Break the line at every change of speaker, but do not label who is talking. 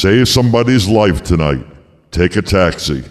Save somebody's life tonight. Take a taxi.